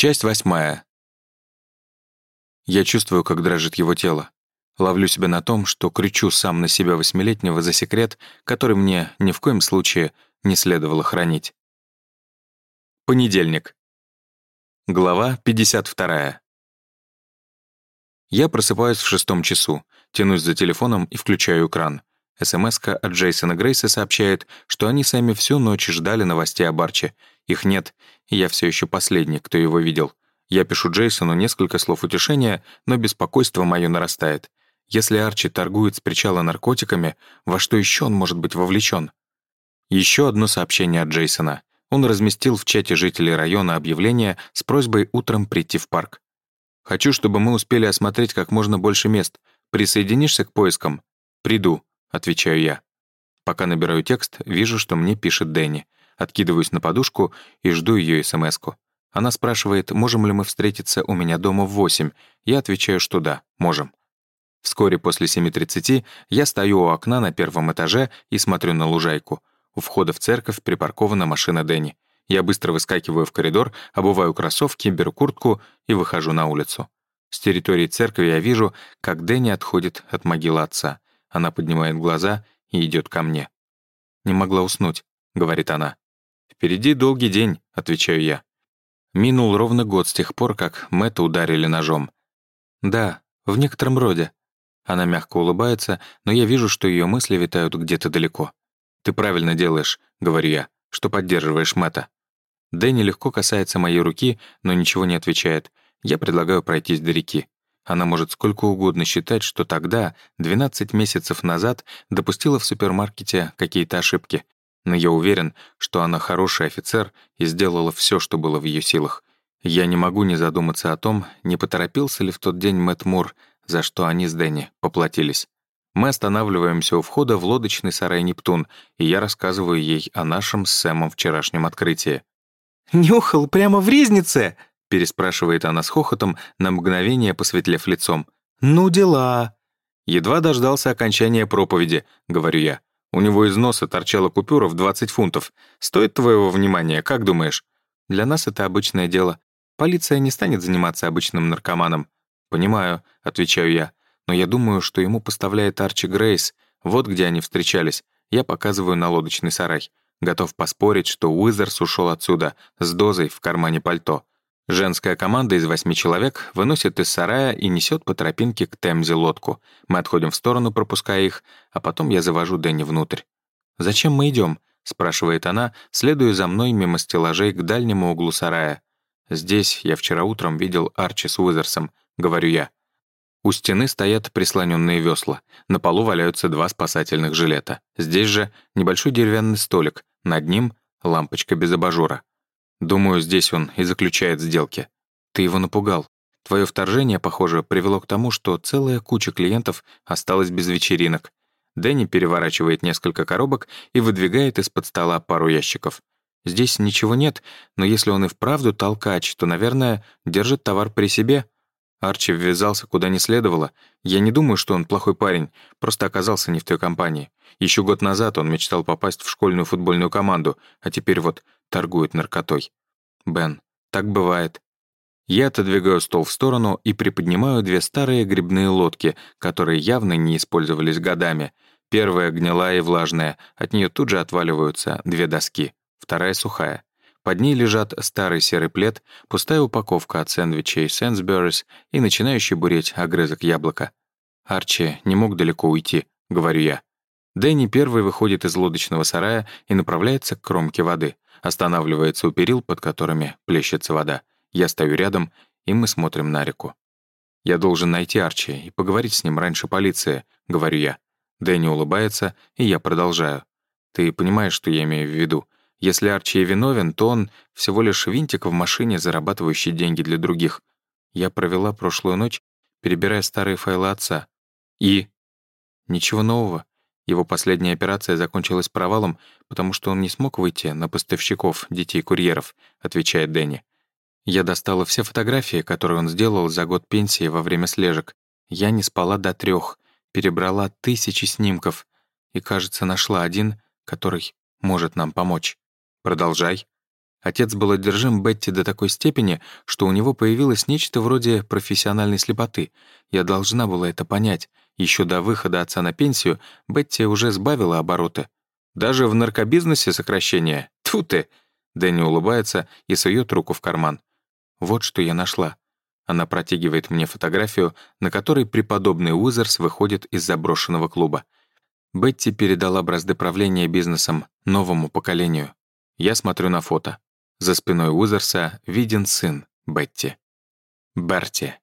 Часть восьмая. Я чувствую, как дрожит его тело. Ловлю себя на том, что кричу сам на себя восьмилетнего за секрет, который мне ни в коем случае не следовало хранить. Понедельник. Глава 52. Я просыпаюсь в шестом часу, тянусь за телефоном и включаю экран. Смс от Джейсона Грейса сообщает, что они сами всю ночь ждали новостей о Барче. Их нет, и я все еще последний, кто его видел. Я пишу Джейсону несколько слов утешения, но беспокойство мое нарастает. Если Арчи торгует с причала наркотиками, во что еще он может быть вовлечен? Еще одно сообщение от Джейсона. Он разместил в чате жителей района объявление с просьбой утром прийти в парк. «Хочу, чтобы мы успели осмотреть как можно больше мест. Присоединишься к поискам?» «Приду», — отвечаю я. Пока набираю текст, вижу, что мне пишет Дэнни. Откидываюсь на подушку и жду ее СМС-ку. Она спрашивает, можем ли мы встретиться у меня дома в 8. Я отвечаю, что да, можем. Вскоре после 7.30 я стою у окна на первом этаже и смотрю на лужайку. У входа в церковь припаркована машина Дэнни. Я быстро выскакиваю в коридор, обуваю кроссовки, беру куртку и выхожу на улицу. С территории церкви я вижу, как Дэнни отходит от могилы отца. Она поднимает глаза и идет ко мне. «Не могла уснуть», — говорит она. «Впереди долгий день», — отвечаю я. Минул ровно год с тех пор, как Мэтта ударили ножом. «Да, в некотором роде». Она мягко улыбается, но я вижу, что ее мысли витают где-то далеко. «Ты правильно делаешь», — говорю я, — «что поддерживаешь Мэтта». Дэнни легко касается моей руки, но ничего не отвечает. Я предлагаю пройтись до реки. Она может сколько угодно считать, что тогда, 12 месяцев назад, допустила в супермаркете какие-то ошибки, но я уверен, что она хороший офицер и сделала все, что было в ее силах. Я не могу не задуматься о том, не поторопился ли в тот день Мэтт Мур, за что они с Дэнни поплатились. Мы останавливаемся у входа в лодочный сарай «Нептун», и я рассказываю ей о нашем с Сэмом вчерашнем открытии. «Нюхал прямо в ризнице?» — переспрашивает она с хохотом, на мгновение посветлев лицом. «Ну дела». «Едва дождался окончания проповеди», — говорю я. У него из носа торчала купюра в 20 фунтов. Стоит твоего внимания, как думаешь? Для нас это обычное дело. Полиция не станет заниматься обычным наркоманом. «Понимаю», — отвечаю я. «Но я думаю, что ему поставляет Арчи Грейс. Вот где они встречались. Я показываю на лодочный сарай. Готов поспорить, что Уизерс ушел отсюда с дозой в кармане пальто. Женская команда из восьми человек выносит из сарая и несет по тропинке к Темзе лодку. Мы отходим в сторону, пропуская их, а потом я завожу Дэнни внутрь. «Зачем мы идем? спрашивает она, следуя за мной мимо стеллажей к дальнему углу сарая. «Здесь я вчера утром видел Арчи с Уизерсом», — говорю я. У стены стоят прислоненные весла. На полу валяются два спасательных жилета. Здесь же небольшой деревянный столик. Над ним — лампочка без абажура. Думаю, здесь он и заключает сделки. Ты его напугал. Твое вторжение, похоже, привело к тому, что целая куча клиентов осталась без вечеринок. Дэнни переворачивает несколько коробок и выдвигает из-под стола пару ящиков. Здесь ничего нет, но если он и вправду толкач, то, наверное, держит товар при себе. Арчи ввязался куда не следовало. Я не думаю, что он плохой парень, просто оказался не в той компании. Еще год назад он мечтал попасть в школьную футбольную команду, а теперь вот торгует наркотой. Бен, так бывает. Я отодвигаю стол в сторону и приподнимаю две старые грибные лодки, которые явно не использовались годами. Первая гнилая и влажная, от нее тут же отваливаются две доски, вторая сухая. Под ней лежат старый серый плед, пустая упаковка от сэндвичей Сенсберрис и начинающий буреть огрызок яблока. «Арчи не мог далеко уйти», — говорю я. Дэнни первый выходит из лодочного сарая и направляется к кромке воды. Останавливается у перил, под которыми плещется вода. Я стою рядом, и мы смотрим на реку. «Я должен найти Арчи и поговорить с ним раньше полиции», — говорю я. Дэнни улыбается, и я продолжаю. «Ты понимаешь, что я имею в виду? Если Арчи и виновен, то он всего лишь винтик в машине, зарабатывающий деньги для других. Я провела прошлую ночь, перебирая старые файлы отца. И? Ничего нового. Его последняя операция закончилась провалом, потому что он не смог выйти на поставщиков детей-курьеров, отвечает Дэнни. Я достала все фотографии, которые он сделал за год пенсии во время слежек. Я не спала до трех, перебрала тысячи снимков и, кажется, нашла один, который может нам помочь. Продолжай. Отец был одержим Бетти до такой степени, что у него появилось нечто вроде профессиональной слепоты. Я должна была это понять. Еще до выхода отца на пенсию Бетти уже сбавила обороты. Даже в наркобизнесе сокращение. Тьфу ты! Дэнни улыбается и сует руку в карман. Вот что я нашла. Она протягивает мне фотографию, на которой преподобный Уизерс выходит из заброшенного клуба. Бетти передала бразды правления бизнесом новому поколению. Я смотрю на фото. За спиной Уизерса виден сын Бетти. Берти.